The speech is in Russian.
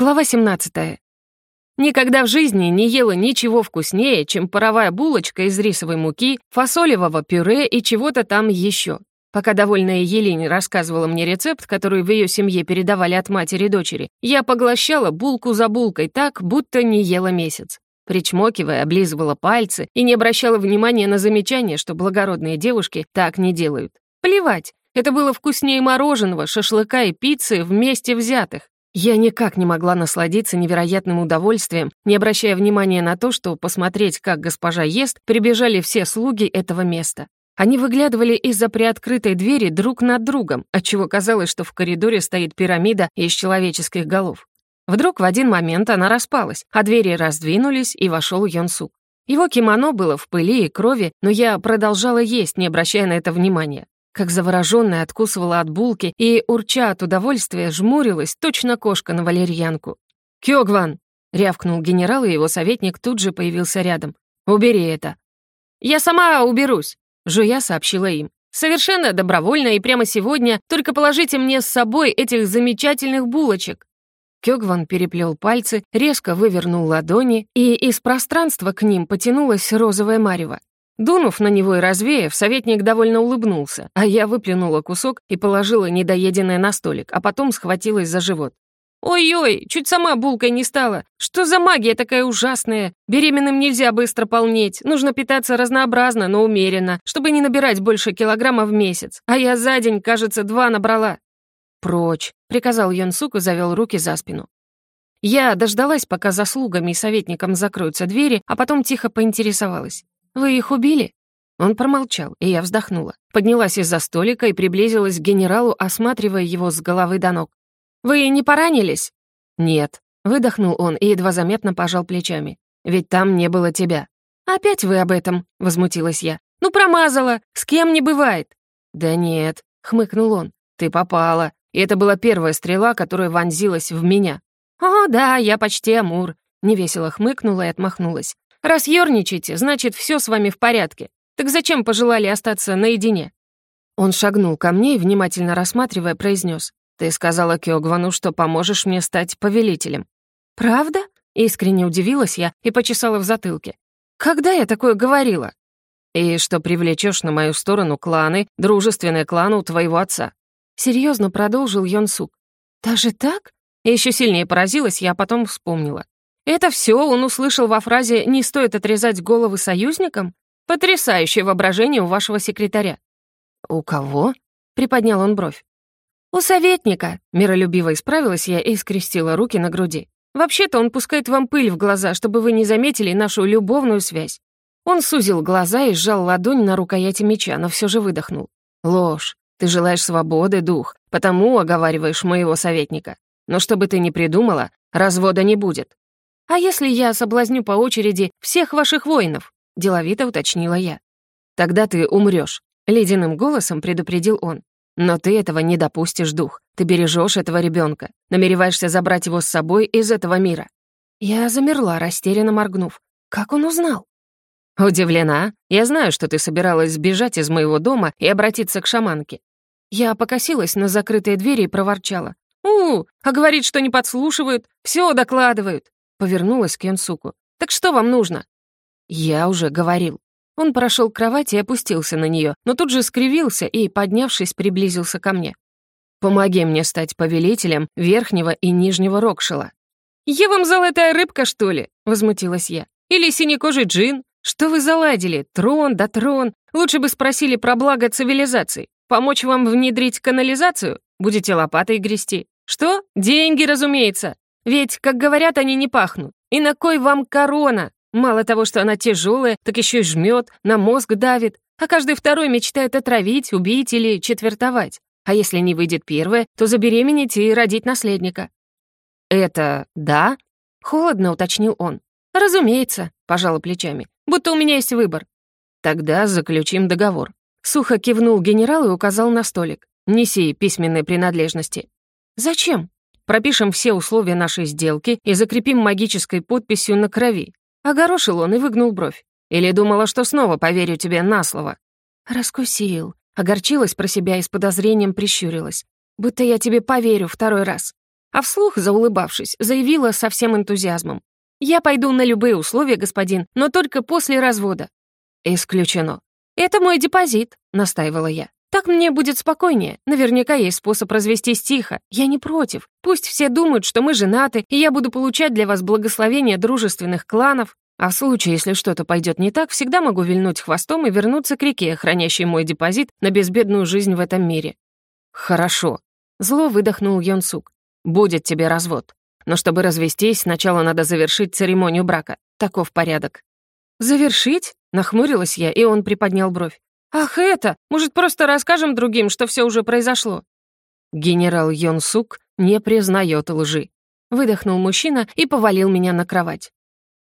Глава 17. Никогда в жизни не ела ничего вкуснее, чем паровая булочка из рисовой муки, фасолевого пюре и чего-то там еще. Пока довольная Елень рассказывала мне рецепт, который в ее семье передавали от матери и дочери, я поглощала булку за булкой так, будто не ела месяц. Причмокивая, облизывала пальцы и не обращала внимания на замечание, что благородные девушки так не делают. Плевать, это было вкуснее мороженого, шашлыка и пиццы вместе взятых. Я никак не могла насладиться невероятным удовольствием, не обращая внимания на то, что посмотреть, как госпожа ест, прибежали все слуги этого места. Они выглядывали из-за приоткрытой двери друг над другом, отчего казалось, что в коридоре стоит пирамида из человеческих голов. Вдруг в один момент она распалась, а двери раздвинулись, и вошел Йонсук. Его кимоно было в пыли и крови, но я продолжала есть, не обращая на это внимания как заворожённая откусывала от булки и, урча от удовольствия, жмурилась, точно кошка на валерьянку. «Кёгван!» — рявкнул генерал, и его советник тут же появился рядом. «Убери это!» «Я сама уберусь!» — жуя сообщила им. «Совершенно добровольно и прямо сегодня только положите мне с собой этих замечательных булочек!» Кёгван переплел пальцы, резко вывернул ладони, и из пространства к ним потянулась розовая марево. Дунув на него и развеяв, советник довольно улыбнулся, а я выплюнула кусок и положила недоеденное на столик, а потом схватилась за живот. «Ой-ой, чуть сама булкой не стала. Что за магия такая ужасная? Беременным нельзя быстро полнеть. Нужно питаться разнообразно, но умеренно, чтобы не набирать больше килограмма в месяц. А я за день, кажется, два набрала». «Прочь», — приказал Йонсук и завел руки за спину. Я дождалась, пока за слугами и советником закроются двери, а потом тихо поинтересовалась. «Вы их убили?» Он промолчал, и я вздохнула. Поднялась из-за столика и приблизилась к генералу, осматривая его с головы до ног. «Вы не поранились?» «Нет», — выдохнул он и едва заметно пожал плечами. «Ведь там не было тебя». «Опять вы об этом?» — возмутилась я. «Ну, промазала! С кем не бывает!» «Да нет», — хмыкнул он. «Ты попала, и это была первая стрела, которая вонзилась в меня». «О, да, я почти Амур», — невесело хмыкнула и отмахнулась. Раз ёрничаете, значит, все с вами в порядке. Так зачем пожелали остаться наедине?» Он шагнул ко мне и, внимательно рассматривая, произнес: «Ты сказала Кёгвану, что поможешь мне стать повелителем». «Правда?» — искренне удивилась я и почесала в затылке. «Когда я такое говорила?» «И что привлечешь на мою сторону кланы, дружественные кланы у твоего отца». Серьезно продолжил Йонсук. «Даже так?» Еще сильнее поразилась я, а потом вспомнила. Это все он услышал во фразе «не стоит отрезать головы союзникам»? Потрясающее воображение у вашего секретаря. «У кого?» — приподнял он бровь. «У советника», — миролюбиво исправилась я и скрестила руки на груди. «Вообще-то он пускает вам пыль в глаза, чтобы вы не заметили нашу любовную связь». Он сузил глаза и сжал ладонь на рукояти меча, но все же выдохнул. «Ложь. Ты желаешь свободы, дух, потому оговариваешь моего советника. Но что бы ты ни придумала, развода не будет. «А если я соблазню по очереди всех ваших воинов?» — деловито уточнила я. «Тогда ты умрёшь», — ледяным голосом предупредил он. «Но ты этого не допустишь, дух. Ты бережёшь этого ребёнка, намереваешься забрать его с собой из этого мира». Я замерла, растерянно моргнув. «Как он узнал?» «Удивлена? Я знаю, что ты собиралась сбежать из моего дома и обратиться к шаманке». Я покосилась на закрытые двери и проворчала. «У, а говорит, что не подслушивают, всё докладывают». Повернулась к Янсуку. «Так что вам нужно?» «Я уже говорил». Он прошел к кровати и опустился на нее, но тут же скривился и, поднявшись, приблизился ко мне. «Помоги мне стать повелителем Верхнего и Нижнего Рокшила». «Я вам золотая рыбка, что ли?» — возмутилась я. «Или синекожий джин? Что вы заладили? Трон да трон. Лучше бы спросили про благо цивилизации. Помочь вам внедрить канализацию? Будете лопатой грести. Что? Деньги, разумеется. Ведь, как говорят, они не пахнут. И на кой вам корона? Мало того, что она тяжелая, так еще и жмет, на мозг давит, а каждый второй мечтает отравить, убить или четвертовать. А если не выйдет первое, то забеременеть и родить наследника. «Это да?» — холодно уточнил он. «Разумеется», — пожала плечами, «будто у меня есть выбор». «Тогда заключим договор». Сухо кивнул генерал и указал на столик. «Неси письменные принадлежности». «Зачем?» Пропишем все условия нашей сделки и закрепим магической подписью на крови». Огорошил он и выгнул бровь. «Или думала, что снова поверю тебе на слово?» Раскусил. Огорчилась про себя и с подозрением прищурилась. «Будто я тебе поверю второй раз». а вслух, заулыбавшись, заявила со всем энтузиазмом. «Я пойду на любые условия, господин, но только после развода». «Исключено». «Это мой депозит», — настаивала я. «Так мне будет спокойнее. Наверняка есть способ развестись тихо. Я не против. Пусть все думают, что мы женаты, и я буду получать для вас благословение дружественных кланов. А в случае, если что-то пойдет не так, всегда могу вильнуть хвостом и вернуться к реке, хранящей мой депозит на безбедную жизнь в этом мире». «Хорошо», — зло выдохнул Йонсук. «Будет тебе развод. Но чтобы развестись, сначала надо завершить церемонию брака. Таков порядок». «Завершить?» — нахмурилась я, и он приподнял бровь. «Ах, это! Может, просто расскажем другим, что все уже произошло?» Генерал Йон Сук не признает лжи. Выдохнул мужчина и повалил меня на кровать.